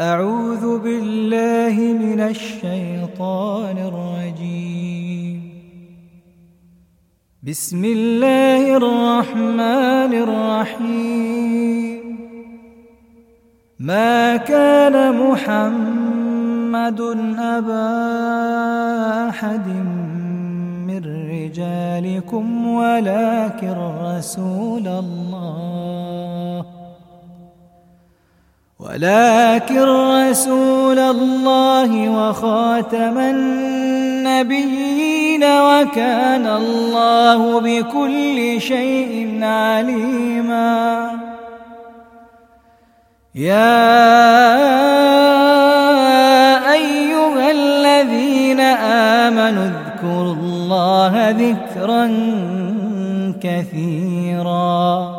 أعوذ بالله من الشيطان الرجيم. بسم الله الرحمن الرحيم. ما كان محمد أبا أحد من رجالكم ولكن رسول الله ولكن رسول الله وخاتم النبيين وكان الله بكل شيء عليما. يا أيها الذين آمنوا اذكروا الله ذكرا كثيرا.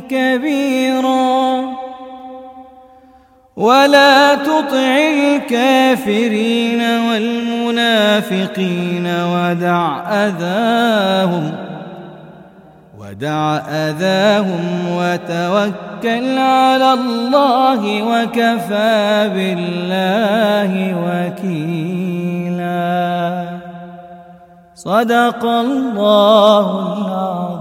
كبيرا. ولا تطع الكافرين والمنافقين ودع أذاهم ودع أذاهم وتوكل على الله وكفى بالله وكيلا. صدق الله العظيم.